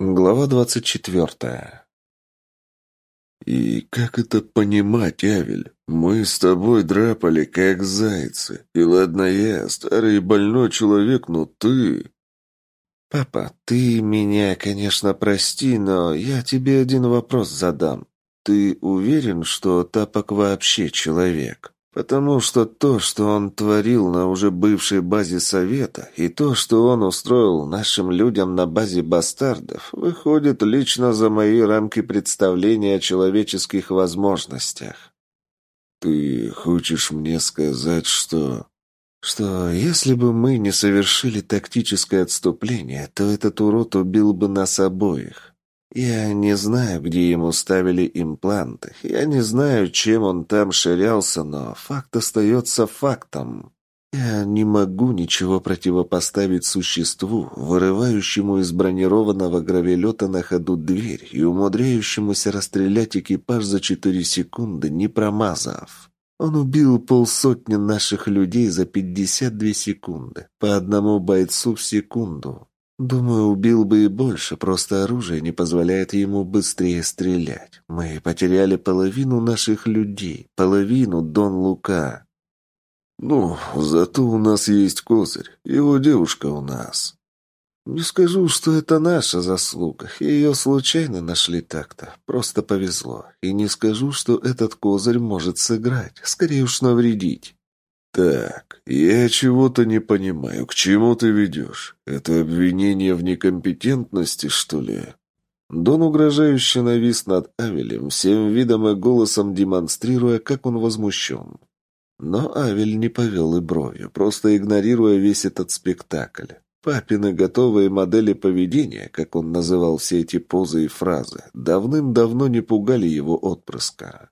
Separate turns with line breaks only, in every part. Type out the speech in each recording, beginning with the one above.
Глава двадцать четвертая. «И как это понимать, Авель? Мы с тобой драпали, как зайцы. И ладно я, старый и больной человек, но ты...»
«Папа, ты меня, конечно, прости, но я тебе один вопрос задам. Ты уверен, что Тапок вообще человек?» Потому что то, что он творил на уже бывшей базе Совета, и то, что он устроил нашим людям на базе бастардов, выходит лично за мои рамки представления о человеческих возможностях.
«Ты хочешь мне сказать, что...»
«Что если бы мы не совершили тактическое отступление, то этот урод убил бы нас обоих. Я не знаю, где ему ставили импланты. Я не знаю, чем он там ширялся, но факт остается фактом. Я не могу ничего противопоставить существу, вырывающему из бронированного гравелета на ходу дверь и умудряющемуся расстрелять экипаж за четыре секунды, не промазав. Он убил полсотни наших людей за пятьдесят две секунды, по одному бойцу в секунду. Думаю, убил бы и больше, просто оружие не позволяет ему быстрее стрелять. Мы потеряли половину наших людей, половину Дон Лука.
Ну, зато у нас есть козырь, его девушка у нас.
Не скажу, что это наша заслуга. Ее случайно нашли так-то. Просто повезло. И не скажу, что этот козырь может сыграть. Скорее уж навредить.
«Так, я чего-то не понимаю. К чему ты ведешь? Это обвинение в некомпетентности, что ли?»
Дон угрожающе навис над Авелем, всем видом и голосом демонстрируя, как он возмущен. Но Авель не повел и бровью, просто игнорируя весь этот спектакль. Папины готовые модели поведения, как он называл все эти позы и фразы, давным-давно не пугали его отпрыска.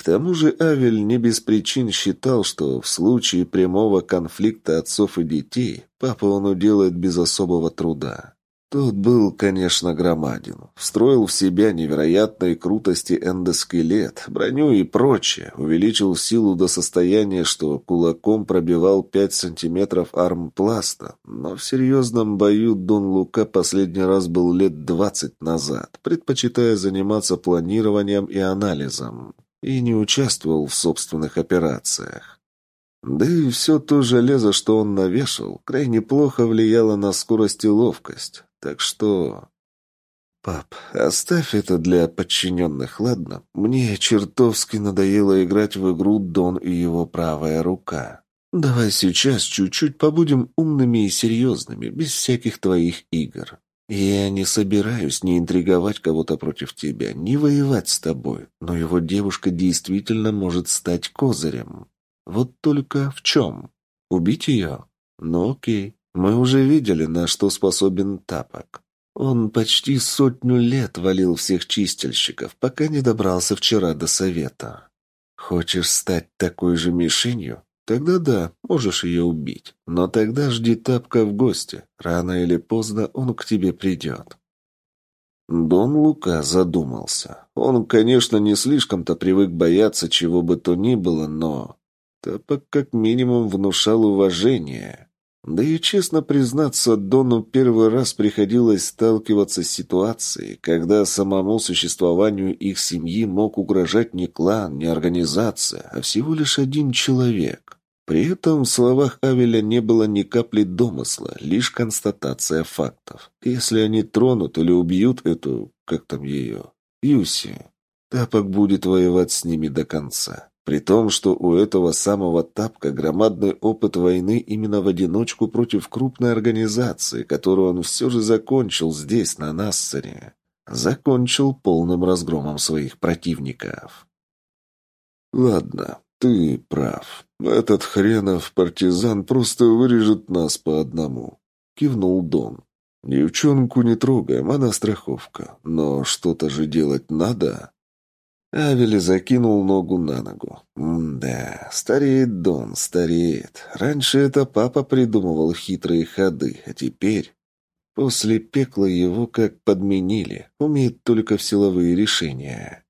К тому же Авель не без причин считал, что в случае прямого конфликта отцов и детей папа он уделает без особого труда. Тот был, конечно, громаден. Встроил в себя невероятной крутости эндоскелет, броню и прочее, увеличил силу до состояния, что кулаком пробивал 5 сантиметров армпласта. Но в серьезном бою Дон Лука последний раз был лет 20 назад, предпочитая заниматься планированием и анализом и не участвовал в собственных операциях. Да и все то железо, что он навешал, крайне плохо влияло на скорость и ловкость. Так что... «Пап, оставь это для подчиненных, ладно? Мне чертовски надоело играть в игру Дон и его правая рука. Давай сейчас чуть-чуть побудем умными и серьезными, без всяких твоих игр. «Я не собираюсь ни интриговать кого-то против тебя, ни воевать с тобой, но его девушка действительно может стать козырем. Вот только в чем? Убить ее? Ну окей, мы уже видели, на что способен Тапок. Он почти сотню лет валил всех чистильщиков, пока не добрался вчера до совета. Хочешь стать такой же мишенью? Тогда да, можешь ее убить. Но тогда жди тапка в гости. Рано или поздно он к тебе придет. Дон Лука задумался. Он, конечно, не слишком-то привык бояться чего бы то ни было, но... Тапок как минимум внушал уважение. Да и, честно признаться, Дону первый раз приходилось сталкиваться с ситуацией, когда самому существованию их семьи мог угрожать не клан, не организация, а всего лишь один человек. При этом в словах Авеля не было ни капли домысла, лишь констатация фактов. Если они тронут или убьют эту, как там ее, Юси, Тапок будет воевать с ними до конца. При том, что у этого самого Тапка громадный опыт войны именно в одиночку против крупной организации, которую он все же закончил здесь, на Нассере. Закончил полным разгромом своих противников. «Ладно, «Ты прав. Этот хренов партизан просто вырежет нас по одному», — кивнул Дон. «Девчонку не трогаем, она страховка. Но что-то же делать надо». Авели закинул ногу на ногу. «Да, стареет Дон, стареет. Раньше это папа придумывал хитрые ходы, а теперь...» После пекла его как подменили, умеет только в силовые решения.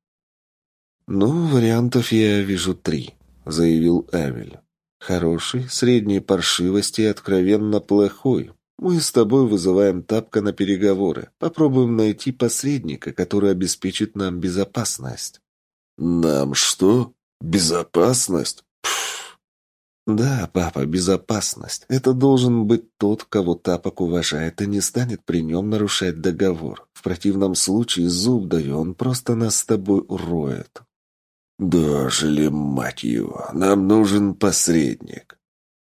«Ну, вариантов я вижу три», — заявил Эвель. «Хороший, средней паршивости и откровенно плохой. Мы с тобой вызываем Тапка на переговоры. Попробуем найти посредника, который обеспечит нам безопасность».
«Нам что? Безопасность?
«Да, папа, безопасность. Это должен быть тот, кого Тапок уважает и не станет при нем нарушать договор. В противном случае, зуб даю, он просто нас с тобой уроет».
«Дожили, мать его, нам нужен посредник».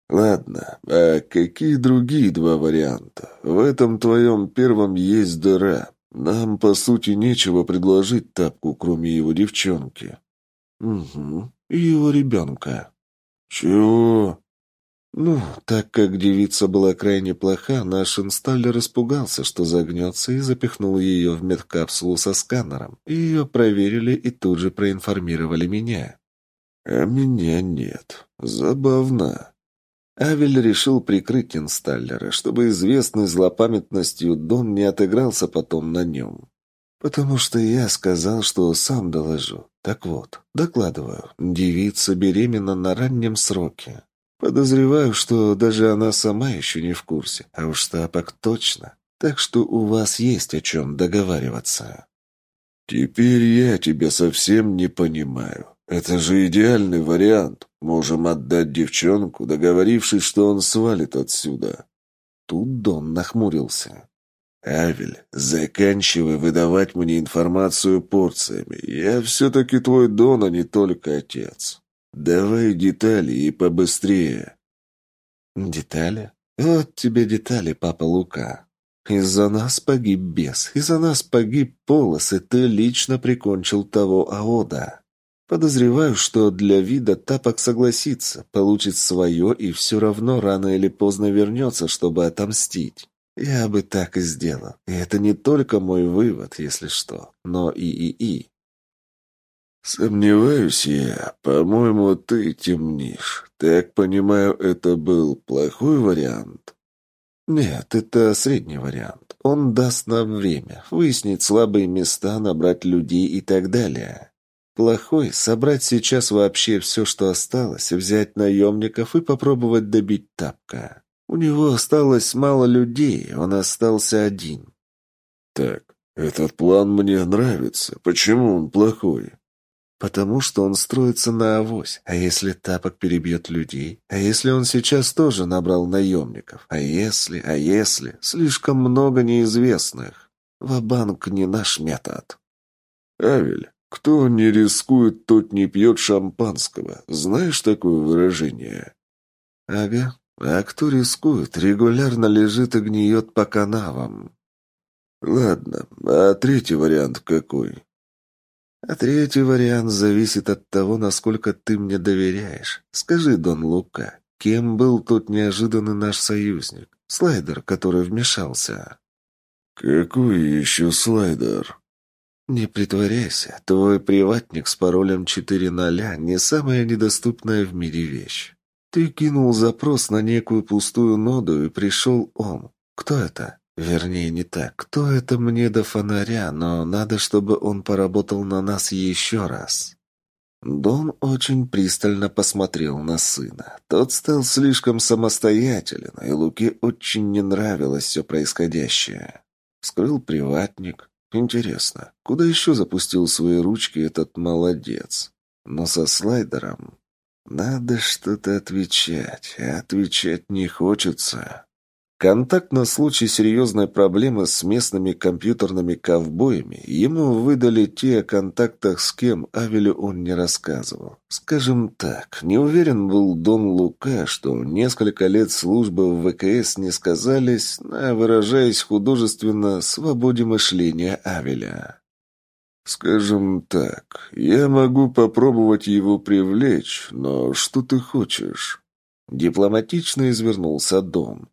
«Ладно, а какие другие два варианта? В этом твоем первом есть дыра. Нам, по сути, нечего предложить Тапку, кроме его девчонки».
«Угу, и его ребенка».
«Чего?»
Ну, так как девица была крайне плоха, наш инсталлер испугался, что загнется, и запихнул ее в медкапсулу со сканером. Ее проверили и тут же проинформировали меня.
А меня нет. Забавно.
Авель решил прикрыть инсталлера, чтобы известный злопамятностью Дон не отыгрался потом на нем. Потому что я сказал, что сам доложу. Так вот, докладываю, девица беременна на раннем сроке. Подозреваю, что даже она сама еще не в курсе, а уж Тапок точно. Так что у вас есть о чем договариваться.
Теперь я тебя совсем не понимаю. Это же идеальный вариант. Можем отдать девчонку, договорившись, что он свалит отсюда.
Тут Дон нахмурился.
«Авель, заканчивай выдавать мне информацию порциями. Я все-таки твой Дон, а не только отец. Давай детали и побыстрее».
«Детали? Вот тебе детали, папа Лука. Из-за нас погиб бес, из-за нас погиб Полос, и ты лично прикончил того Аода. Подозреваю, что для вида Тапок согласится, получит свое и все равно рано или поздно вернется, чтобы отомстить». Я бы так и сделал. И это не только мой вывод, если что, но и и и.
Сомневаюсь я. По-моему, ты темнишь. Так понимаю, это был плохой вариант?
Нет, это средний вариант. Он даст нам время, выяснить слабые места, набрать людей и так далее. Плохой — собрать сейчас вообще все, что осталось, взять наемников и попробовать добить тапка. У него осталось мало людей, он остался один.
Так, этот план мне нравится. Почему он плохой?
Потому что он строится на авось. А если Тапок перебьет людей? А если он сейчас тоже набрал наемников? А если, а если? Слишком много неизвестных. Ва-банк не наш метод.
Авель, кто не рискует, тот не пьет шампанского. Знаешь такое выражение?
Ага, а кто рискует, регулярно лежит и гниет по канавам.
Ладно, а третий вариант какой?
А третий вариант зависит от того, насколько ты мне доверяешь. Скажи, Дон Лука, кем был тот неожиданный наш союзник? Слайдер, который вмешался.
Какой еще слайдер?
Не притворяйся, твой приватник с паролем 4.0 не самая недоступная в мире вещь. Ты кинул запрос на некую пустую ноду, и пришел он. Кто это? Вернее, не так. Кто это мне до фонаря, но надо, чтобы он поработал на нас еще раз. Дон очень пристально посмотрел на сына. Тот стал слишком самостоятелен, и Луке очень не нравилось все происходящее. Вскрыл приватник. Интересно, куда еще запустил свои ручки этот молодец? Но со слайдером надо что-то отвечать, а отвечать не хочется. Контакт на случай серьезной проблемы с местными компьютерными ковбоями ему выдали те о контактах с кем Авелю он не рассказывал. Скажем так, не уверен был Дон Лука, что несколько лет службы в ВКС не сказались, а, выражаясь художественно, свободе мышления Авеля.
«Скажем так, я могу попробовать его привлечь, но что ты хочешь?»
Дипломатично извернулся Дон.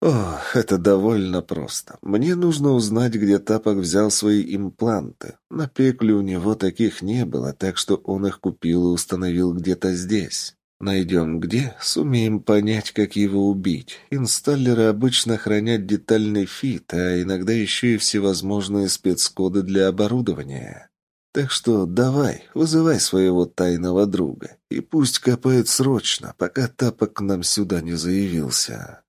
«Ох, это довольно просто. Мне нужно узнать, где Тапок взял свои импланты. На пекле у него таких не было, так что он их купил и установил где-то здесь. Найдем где, сумеем понять, как его убить. Инсталлеры обычно хранят детальный фит, а иногда еще и всевозможные спецкоды для оборудования. Так что давай, вызывай своего тайного друга, и пусть копает срочно, пока Тапок к нам сюда не заявился».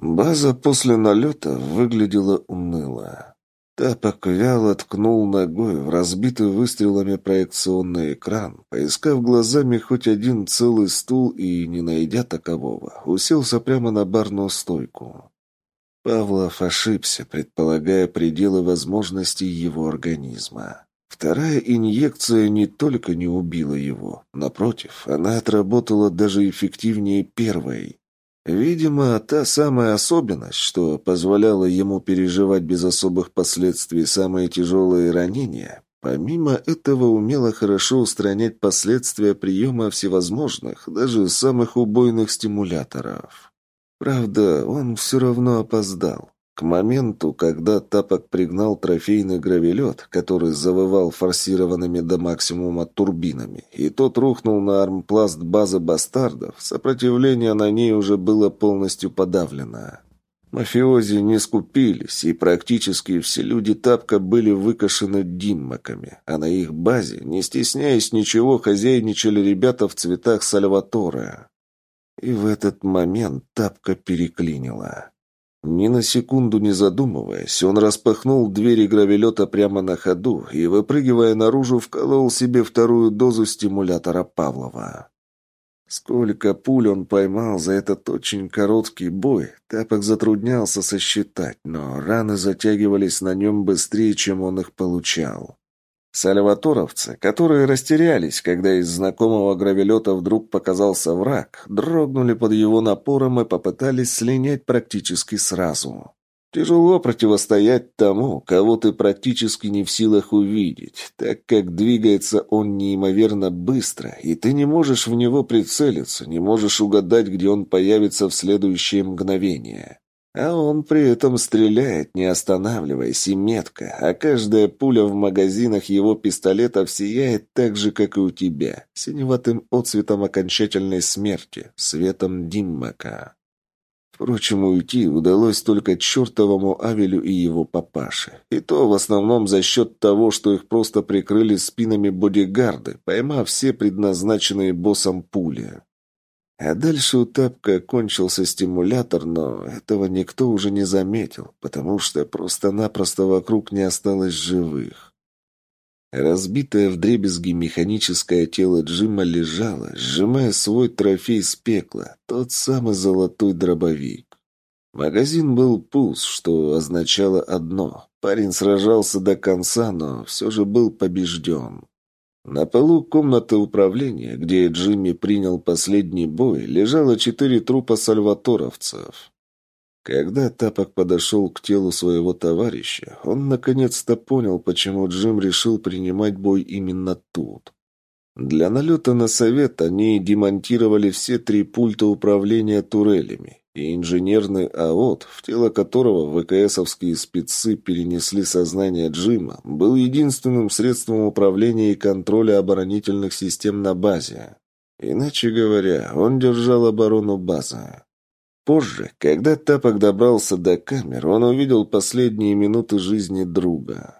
База после налета выглядела уныло. Тапок вяло ткнул ногой в разбитый выстрелами проекционный экран, поискав глазами хоть один целый стул и, не найдя такового, уселся прямо на барную стойку. Павлов ошибся, предполагая пределы возможностей его организма. Вторая инъекция не только не убила его, напротив, она отработала даже эффективнее первой. Видимо, та самая особенность, что позволяла ему переживать без особых последствий самые тяжелые ранения, помимо этого умела хорошо устранять последствия приема всевозможных, даже самых убойных стимуляторов. Правда, он все равно опоздал. К моменту, когда Тапок пригнал трофейный гравелет, который завывал форсированными до максимума турбинами, и тот рухнул на армпласт базы бастардов, сопротивление на ней уже было полностью подавлено. Мафиози не скупились, и практически все люди Тапка были выкашены диммаками, а на их базе, не стесняясь ничего, хозяйничали ребята в цветах Сальватора. И в этот момент Тапка переклинила. Ни на секунду не задумываясь, он распахнул двери гравелета прямо на ходу и, выпрыгивая наружу, вколол себе вторую дозу стимулятора Павлова. Сколько пуль он поймал за этот очень короткий бой, Тапок затруднялся сосчитать, но раны затягивались на нем быстрее, чем он их получал. Сальваторовцы, которые растерялись, когда из знакомого гравелета вдруг показался враг, дрогнули под его напором и попытались слинять практически сразу. Тяжело противостоять тому, кого ты практически не в силах увидеть, так как двигается он неимоверно быстро, и ты не можешь в него прицелиться, не можешь угадать, где он появится в следующее мгновение. А он при этом стреляет, не останавливаясь, и метко, а каждая пуля в магазинах его пистолетов сияет так же, как и у тебя, синеватым отцветом окончательной смерти, светом Диммака. Впрочем, уйти удалось только чертовому Авелю и его папаше. И то в основном за счет того, что их просто прикрыли спинами бодигарды, поймав все предназначенные боссом пули. А дальше у Тапка кончился стимулятор, но этого никто уже не заметил, потому что просто-напросто вокруг не осталось живых. Разбитое вдребезги механическое тело Джима лежало, сжимая свой трофей с пекла, тот самый золотой дробовик. Магазин был пуст, что означало одно. Парень сражался до конца, но все же был побежден. На полу комнаты управления, где Джимми принял последний бой, лежало четыре трупа сальваторовцев. Когда Тапок подошел к телу своего товарища, он наконец-то понял, почему Джим решил принимать бой именно тут. Для налета на совет они демонтировали все три пульта управления турелями и инженерный АОТ, в тело которого ВКСовские спецы перенесли сознание Джима, был единственным средством управления и контроля оборонительных систем на базе. Иначе говоря, он держал оборону базы. Позже, когда Тапок добрался до камер, он увидел последние минуты жизни друга.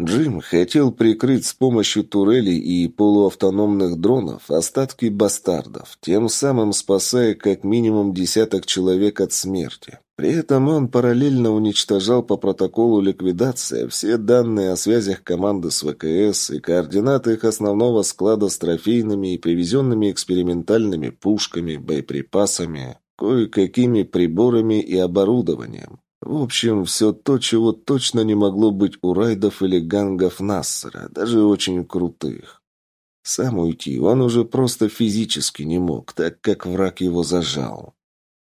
Джим хотел прикрыть с помощью турелей и полуавтономных дронов остатки бастардов, тем самым спасая как минимум десяток человек от смерти. При этом он параллельно уничтожал по протоколу ликвидации все данные о связях команды с ВКС и координаты их основного склада с трофейными и привезенными экспериментальными пушками, боеприпасами, кое-какими приборами и оборудованием. В общем, все то, чего точно не могло быть у райдов или гангов Нассера, даже очень крутых. Сам уйти он уже просто физически не мог, так как враг его зажал.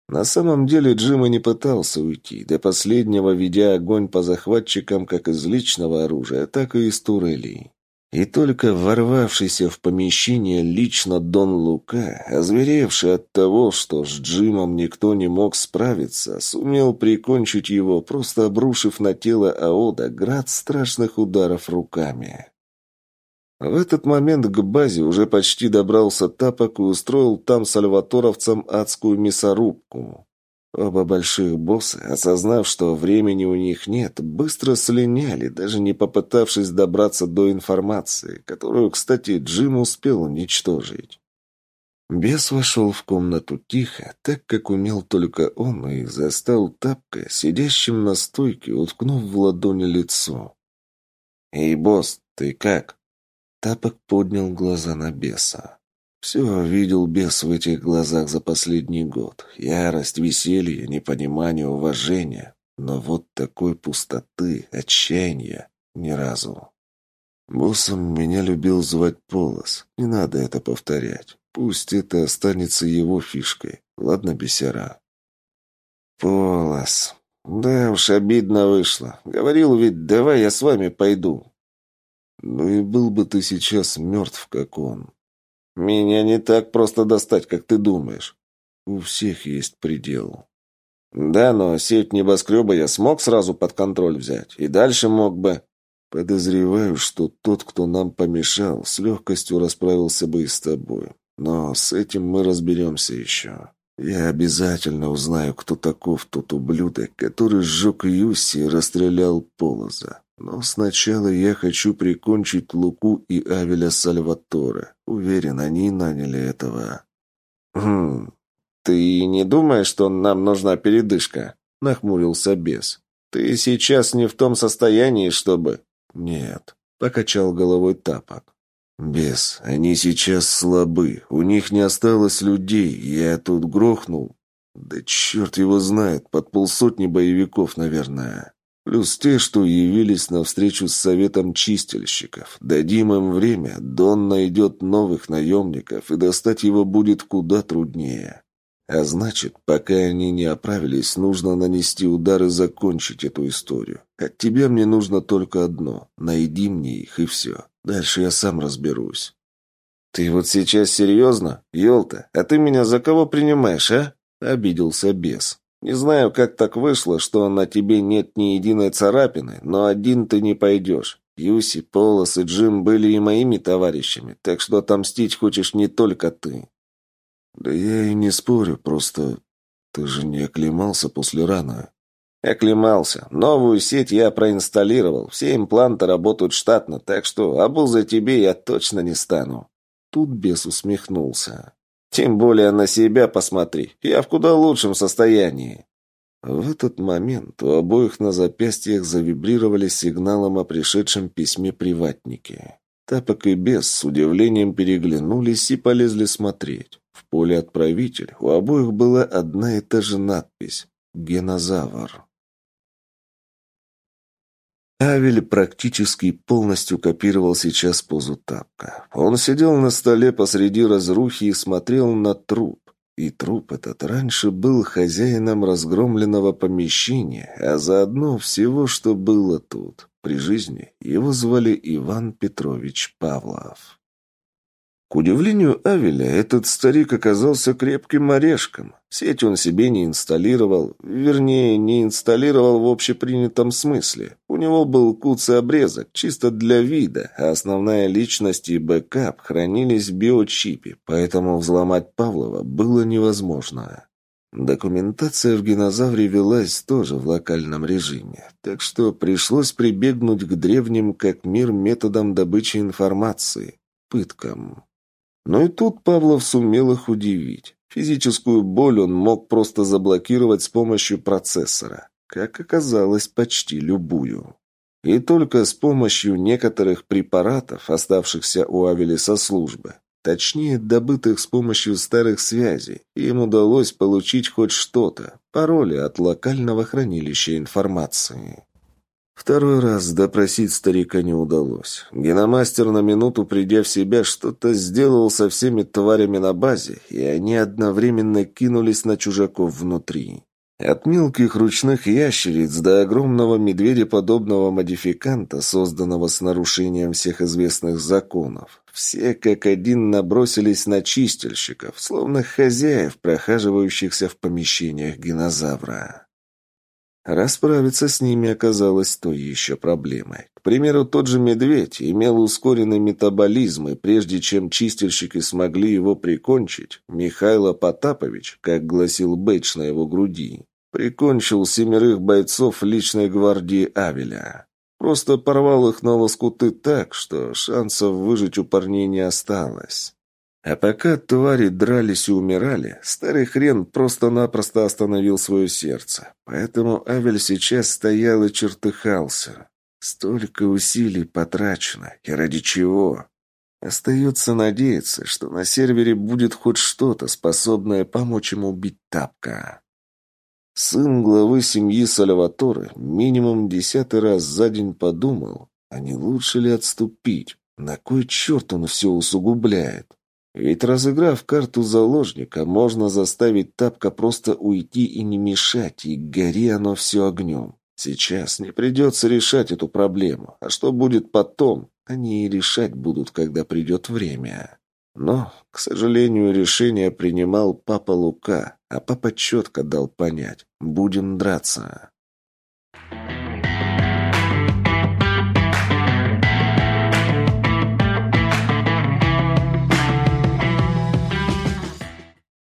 На самом деле Джима не пытался уйти, до последнего ведя огонь по захватчикам как из личного оружия, так и из турелей. И только ворвавшийся в помещение лично Дон Лука, озверевший от того, что с Джимом никто не мог справиться, сумел прикончить его, просто обрушив на тело Аода град страшных ударов руками. В этот момент к базе уже почти добрался Тапок и устроил там сальваторовцам адскую мясорубку. Оба больших босса, осознав, что времени у них нет, быстро слиняли, даже не попытавшись добраться до информации, которую, кстати, Джим успел уничтожить. Бес вошел в комнату тихо, так как умел только он, и застал тапка, сидящим на стойке, уткнув в ладони лицо. «Эй, босс, ты как?» Тапок поднял глаза на беса. Все видел бес в этих глазах за последний год. Ярость, веселье, непонимание, уважение. Но вот такой пустоты, отчаяния ни разу. Боссом меня любил звать Полос. Не надо это повторять. Пусть это останется его фишкой. Ладно, бесера?
Полос. Да уж, обидно вышло. Говорил ведь, давай я с вами пойду.
Ну и был бы ты сейчас мертв, как он.
Меня не так просто достать, как ты думаешь.
У всех есть предел.
Да, но сеть небоскреба я смог сразу под контроль взять. И дальше мог бы...
Подозреваю, что тот, кто нам помешал, с легкостью расправился бы и с тобой. Но с этим мы разберемся еще. Я обязательно узнаю, кто таков тот ублюдок, который сжег Юси и расстрелял Полоза. Но сначала я хочу прикончить Луку и Авеля Сальваторе. Уверен, они наняли этого.
«Хм, ты не думаешь, что нам нужна передышка?» — нахмурился бес. «Ты сейчас не в том состоянии, чтобы...»
«Нет», — покачал головой Тапок. «Бес, они сейчас слабы. У них не осталось людей. Я тут грохнул. Да черт его знает, под полсотни боевиков, наверное. Плюс те, что явились на встречу с советом чистильщиков. Дадим им время, Дон найдет новых наемников, и достать его будет куда труднее. А значит, пока они не оправились, нужно нанести удар и закончить эту историю. От тебя мне нужно только одно. Найди мне их, и все. Дальше я сам разберусь.
«Ты вот сейчас серьезно? Ёлта, а ты меня за кого принимаешь, а?» — обиделся бес. «Не знаю, как так вышло, что на тебе нет ни единой царапины, но один ты не пойдешь. Юси, Полос и Джим были и моими товарищами, так что отомстить хочешь не только ты».
«Да я и не спорю, просто ты же не оклемался после раны».
«Оклемался. Новую сеть я проинсталлировал. Все импланты работают штатно, так что обузой тебе я точно не стану».
Тут бес усмехнулся.
«Тем более на себя посмотри. Я в куда лучшем состоянии».
В этот момент у обоих на запястьях завибрировали сигналом о пришедшем письме приватники. Тапок и бес с удивлением переглянулись и полезли смотреть. В поле отправитель у обоих была одна и та же надпись «Генозавр». Авель практически полностью копировал сейчас позу тапка. Он сидел на столе посреди разрухи и смотрел на труп. И труп этот раньше был хозяином разгромленного помещения, а заодно всего, что было тут. При жизни его звали Иван Петрович Павлов. К удивлению Авеля, этот старик оказался крепким орешком. Сеть он себе не инсталлировал, вернее, не инсталлировал в общепринятом смысле. У него был куцый обрезок, чисто для вида, а основная личность и бэкап хранились в биочипе, поэтому взломать Павлова было невозможно. Документация в генозавре велась тоже в локальном режиме, так что пришлось прибегнуть к древним как мир методам добычи информации – пыткам. Но и тут Павлов сумел их удивить. Физическую боль он мог просто заблокировать с помощью процессора. Как оказалось, почти любую. И только с помощью некоторых препаратов, оставшихся у Авели со службы, точнее, добытых с помощью старых связей, им удалось получить хоть что-то, пароли от локального хранилища информации. Второй раз допросить старика не удалось. Геномастер на минуту, придя в себя, что-то сделал со всеми тварями на базе, и они одновременно кинулись на чужаков внутри. От мелких ручных ящериц до огромного медведеподобного модификанта, созданного с нарушением всех известных законов. Все как один набросились на чистильщиков, словно хозяев, прохаживающихся в помещениях динозавра. Расправиться с ними оказалось той еще проблемой. К примеру, тот же медведь имел ускоренный метаболизм, и прежде чем чистильщики смогли его прикончить, Михайло Потапович, как гласил бейдж на его груди, прикончил семерых бойцов личной гвардии Авеля. Просто порвал их на лоскуты так, что шансов выжить у парней не осталось. А пока твари дрались и умирали, старый хрен просто-напросто остановил свое сердце. Поэтому Авель сейчас стоял и чертыхался. Столько усилий потрачено. И ради чего? Остается надеяться, что на сервере будет хоть что-то, способное помочь ему убить Тапка. Сын главы семьи Сальваторы минимум десятый раз за день подумал, а не лучше ли отступить? На кой черт он все усугубляет? Ведь разыграв карту заложника, можно заставить Тапка просто уйти и не мешать, и гори оно все огнем. Сейчас не придется решать эту проблему, а что будет потом, они и решать будут, когда придет время. Но, к сожалению, решение принимал папа Лука, а папа четко дал понять – будем драться.